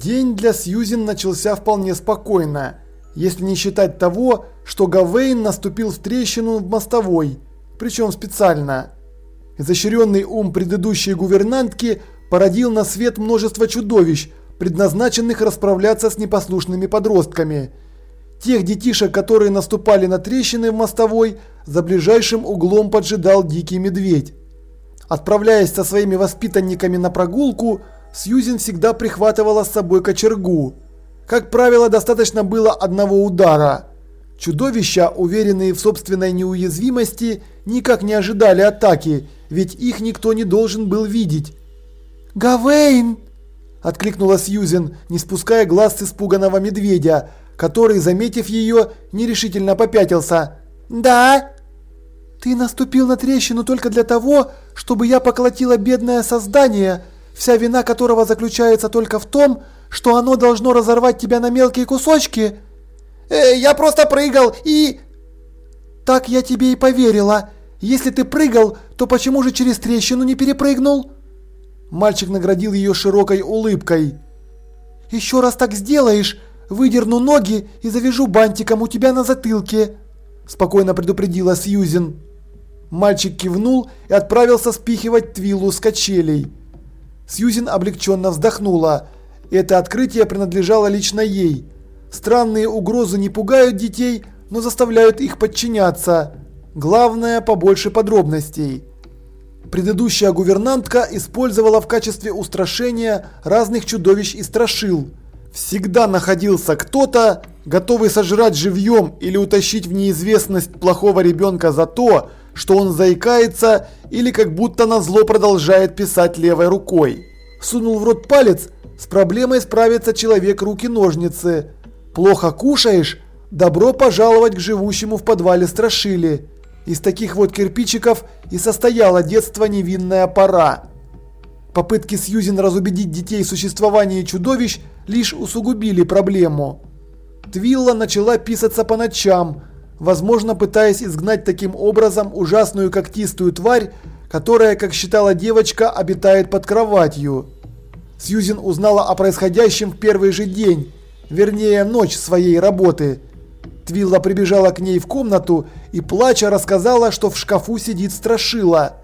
День для Сьюзен начался вполне спокойно, если не считать того, что Гавейн наступил в трещину в мостовой, причем специально. Изощренный ум предыдущей гувернантки породил на свет множество чудовищ, предназначенных расправляться с непослушными подростками. Тех детишек, которые наступали на трещины в мостовой, за ближайшим углом поджидал дикий медведь. Отправляясь со своими воспитанниками на прогулку, Сьюзен всегда прихватывала с собой кочергу. Как правило, достаточно было одного удара. Чудовища, уверенные в собственной неуязвимости, никак не ожидали атаки, ведь их никто не должен был видеть. «Гавейн!» – откликнула Сьюзен, не спуская глаз с испуганного медведя, который, заметив ее, нерешительно попятился. «Да?» «Ты наступил на трещину только для того, чтобы я поколотила бедное создание, вся вина которого заключается только в том, что оно должно разорвать тебя на мелкие кусочки?» э, «Я просто прыгал и...» «Так я тебе и поверила. Если ты прыгал, то почему же через трещину не перепрыгнул?» Мальчик наградил ее широкой улыбкой. «Еще раз так сделаешь, выдерну ноги и завяжу бантиком у тебя на затылке», спокойно предупредила Сьюзен. Мальчик кивнул и отправился спихивать Твиллу с качелей. Сьюзен облегченно вздохнула. Это открытие принадлежало лично ей. Странные угрозы не пугают детей, но заставляют их подчиняться. Главное, побольше подробностей. Предыдущая гувернантка использовала в качестве устрашения разных чудовищ и страшил. Всегда находился кто-то, готовый сожрать живьем или утащить в неизвестность плохого ребенка за то, что он заикается или как будто назло продолжает писать левой рукой. Сунул в рот палец, с проблемой справится человек руки-ножницы. Плохо кушаешь? Добро пожаловать к живущему в подвале страшили. Из таких вот кирпичиков и состояло детство невинная пора. Попытки Сьюзен разубедить детей в существовании чудовищ лишь усугубили проблему. Твилла начала писаться по ночам, возможно пытаясь изгнать таким образом ужасную когтистую тварь, которая, как считала девочка, обитает под кроватью. Сьюзен узнала о происходящем в первый же день, вернее ночь своей работы. Твилла прибежала к ней в комнату и плача рассказала, что в шкафу сидит страшила.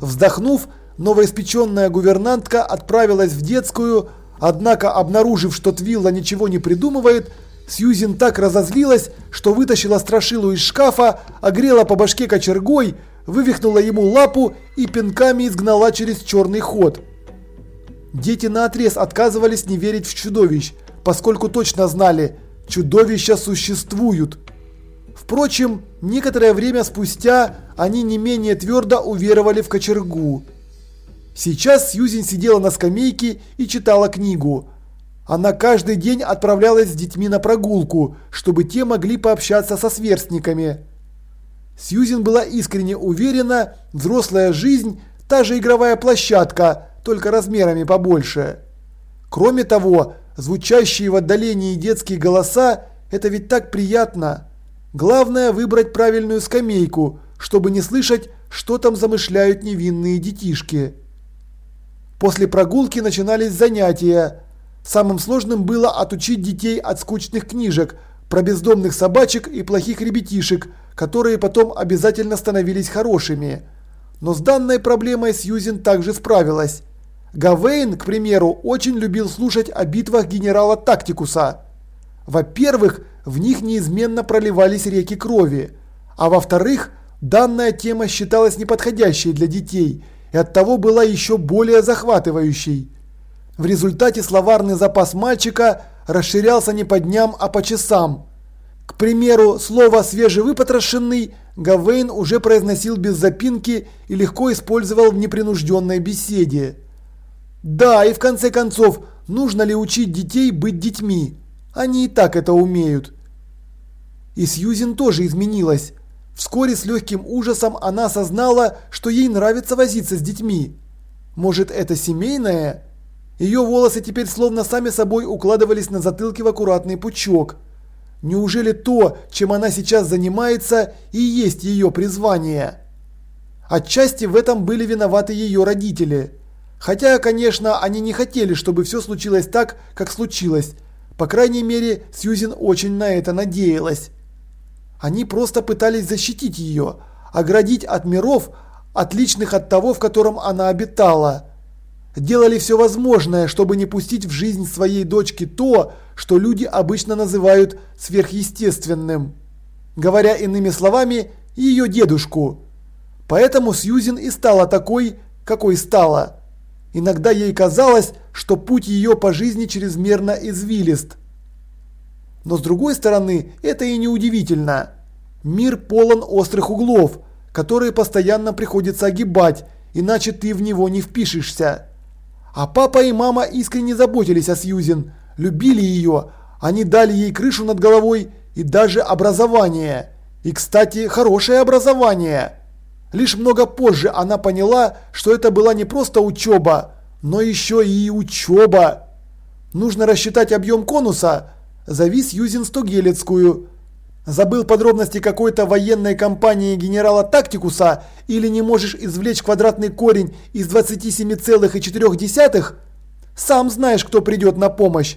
Вздохнув, новоиспеченная гувернантка отправилась в детскую, однако обнаружив, что Твилла ничего не придумывает, Сьюзен так разозлилась, что вытащила страшилу из шкафа, огрела по башке кочергой, вывихнула ему лапу и пинками изгнала через черный ход. Дети наотрез отказывались не верить в чудовищ, поскольку точно знали, чудовища существуют. Впрочем, некоторое время спустя они не менее твердо уверовали в кочергу. Сейчас Сьюзен сидела на скамейке и читала книгу. Она каждый день отправлялась с детьми на прогулку, чтобы те могли пообщаться со сверстниками. Сьюзен была искренне уверена, взрослая жизнь – та же игровая площадка, только размерами побольше. Кроме того, звучащие в отдалении детские голоса – это ведь так приятно. Главное выбрать правильную скамейку, чтобы не слышать, что там замышляют невинные детишки. После прогулки начинались занятия. Самым сложным было отучить детей от скучных книжек про бездомных собачек и плохих ребятишек, которые потом обязательно становились хорошими. Но с данной проблемой Сьюзен также справилась. Гавейн, к примеру, очень любил слушать о битвах генерала Тактикуса. Во-первых, в них неизменно проливались реки крови, а во-вторых, данная тема считалась неподходящей для детей и оттого была еще более захватывающей. В результате словарный запас мальчика расширялся не по дням, а по часам. К примеру, слово «свежевыпотрошенный» Гавейн уже произносил без запинки и легко использовал в непринужденной беседе. Да, и в конце концов, нужно ли учить детей быть детьми? Они и так это умеют. И Сьюзен тоже изменилась. Вскоре с легким ужасом она осознала, что ей нравится возиться с детьми. Может это семейное? Ее волосы теперь словно сами собой укладывались на затылке в аккуратный пучок. Неужели то, чем она сейчас занимается, и есть ее призвание? Отчасти в этом были виноваты ее родители. Хотя, конечно, они не хотели, чтобы все случилось так, как случилось. По крайней мере, Сьюзен очень на это надеялась. Они просто пытались защитить ее, оградить от миров, отличных от того, в котором она обитала. Делали все возможное, чтобы не пустить в жизнь своей дочки то, что люди обычно называют сверхъестественным. Говоря иными словами, ее дедушку. Поэтому Сьюзен и стала такой, какой стала. Иногда ей казалось, что путь ее по жизни чрезмерно извилист. Но с другой стороны, это и не удивительно. Мир полон острых углов, которые постоянно приходится огибать, иначе ты в него не впишешься. А папа и мама искренне заботились о Сьюзен, любили ее, они дали ей крышу над головой и даже образование. И, кстати, хорошее образование. Лишь много позже она поняла, что это была не просто учеба, но еще и учеба. Нужно рассчитать объем конуса. Зови Сьюзен Стогелецкую. Забыл подробности какой-то военной компании генерала Тактикуса или не можешь извлечь квадратный корень из 27,4? Сам знаешь, кто придет на помощь.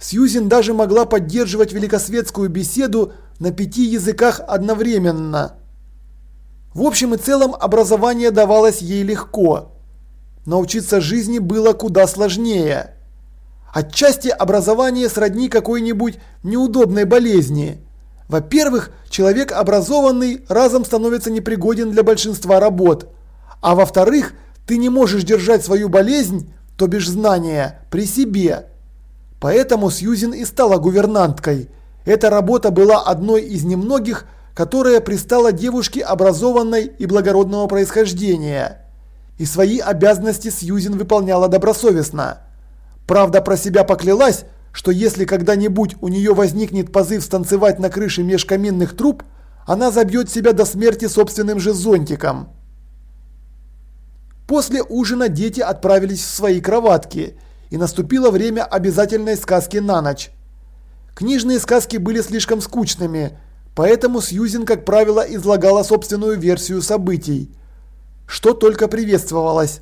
Сьюзен даже могла поддерживать великосветскую беседу на пяти языках одновременно. В общем и целом образование давалось ей легко. Научиться жизни было куда сложнее. Отчасти образование сродни какой-нибудь неудобной болезни. Во-первых, человек образованный разом становится непригоден для большинства работ. А во-вторых, ты не можешь держать свою болезнь, то бишь знания, при себе. Поэтому Сьюзен и стала гувернанткой. Эта работа была одной из немногих, которая пристала девушке образованной и благородного происхождения. И свои обязанности Сьюзен выполняла добросовестно. Правда, про себя поклялась, что если когда-нибудь у нее возникнет позыв станцевать на крыше межкаминных труб, она забьет себя до смерти собственным же зонтиком. После ужина дети отправились в свои кроватки, и наступило время обязательной сказки на ночь. Книжные сказки были слишком скучными – Поэтому Сьюзен, как правило, излагала собственную версию событий. Что только приветствовалось.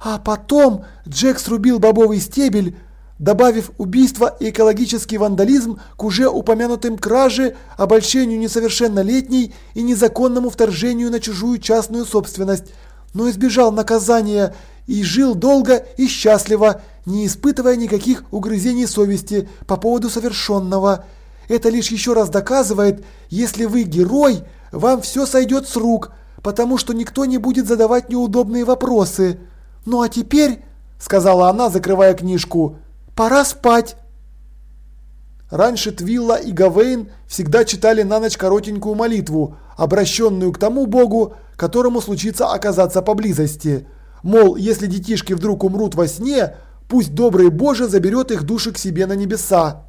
А потом Джек срубил бобовый стебель, добавив убийство и экологический вандализм к уже упомянутым краже, обольщению несовершеннолетней и незаконному вторжению на чужую частную собственность, но избежал наказания и жил долго и счастливо, не испытывая никаких угрызений совести по поводу совершенного. Это лишь еще раз доказывает, если вы герой, вам все сойдет с рук, потому что никто не будет задавать неудобные вопросы. Ну а теперь, сказала она, закрывая книжку, пора спать. Раньше Твилла и Гавейн всегда читали на ночь коротенькую молитву, обращенную к тому богу, которому случится оказаться поблизости. Мол, если детишки вдруг умрут во сне, пусть добрый Боже заберет их души к себе на небеса.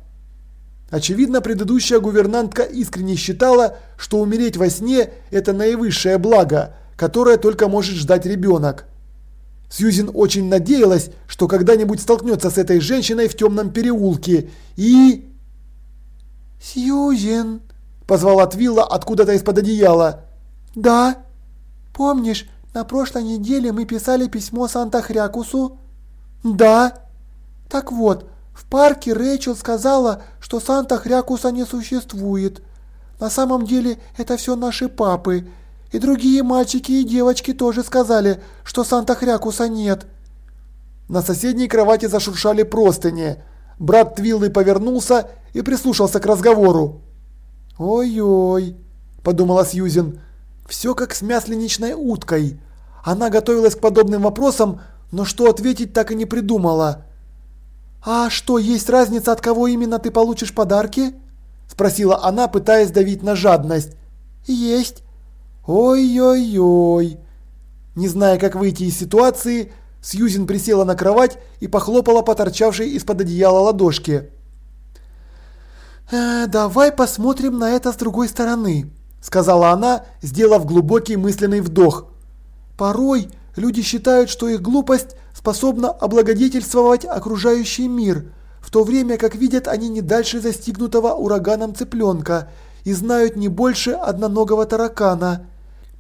Очевидно, предыдущая гувернантка искренне считала, что умереть во сне – это наивысшее благо, которое только может ждать ребенок. Сьюзен очень надеялась, что когда-нибудь столкнется с этой женщиной в темном переулке и... «Сьюзен!» – позвала Твилла откуда-то из-под одеяла. «Да? Помнишь, на прошлой неделе мы писали письмо Санта-Хрякусу?» «Да». «Так вот, в парке Рэйчел сказала, что Санта-Хрякуса не существует. На самом деле это все наши папы. И другие мальчики и девочки тоже сказали, что Санта-Хрякуса нет. На соседней кровати зашуршали простыни. Брат Твиллы повернулся и прислушался к разговору. «Ой-ой», – подумала Сьюзен, – «все как с мясленичной уткой». Она готовилась к подобным вопросам, но что ответить так и не придумала. «А что, есть разница, от кого именно ты получишь подарки?» – спросила она, пытаясь давить на жадность. «Есть». «Ой-ой-ой». Не зная, как выйти из ситуации, Сьюзен присела на кровать и похлопала по торчавшей из-под одеяла ладошки. «Э, «Давай посмотрим на это с другой стороны», – сказала она, сделав глубокий мысленный вдох. «Порой люди считают, что их глупость способна облагодетельствовать окружающий мир, в то время как видят они не дальше застигнутого ураганом цыпленка и знают не больше одноногого таракана.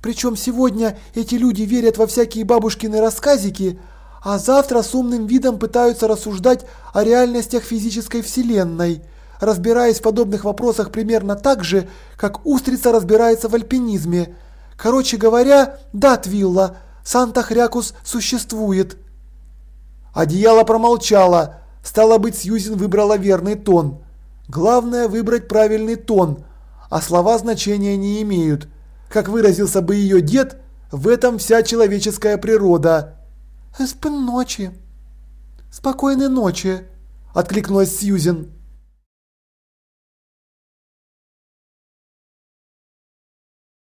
Причем сегодня эти люди верят во всякие бабушкины рассказики, а завтра с умным видом пытаются рассуждать о реальностях физической вселенной, разбираясь в подобных вопросах примерно так же, как устрица разбирается в альпинизме. Короче говоря, да, Твилла, Санта-Хрякус существует. Одеяло промолчало. Стало быть, Сьюзен выбрала верный тон. Главное выбрать правильный тон, а слова значения не имеют. Как выразился бы ее дед, в этом вся человеческая природа. «Спокойной ночи». «Спокойной ночи», – откликнулась Сьюзен.